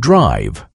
drive.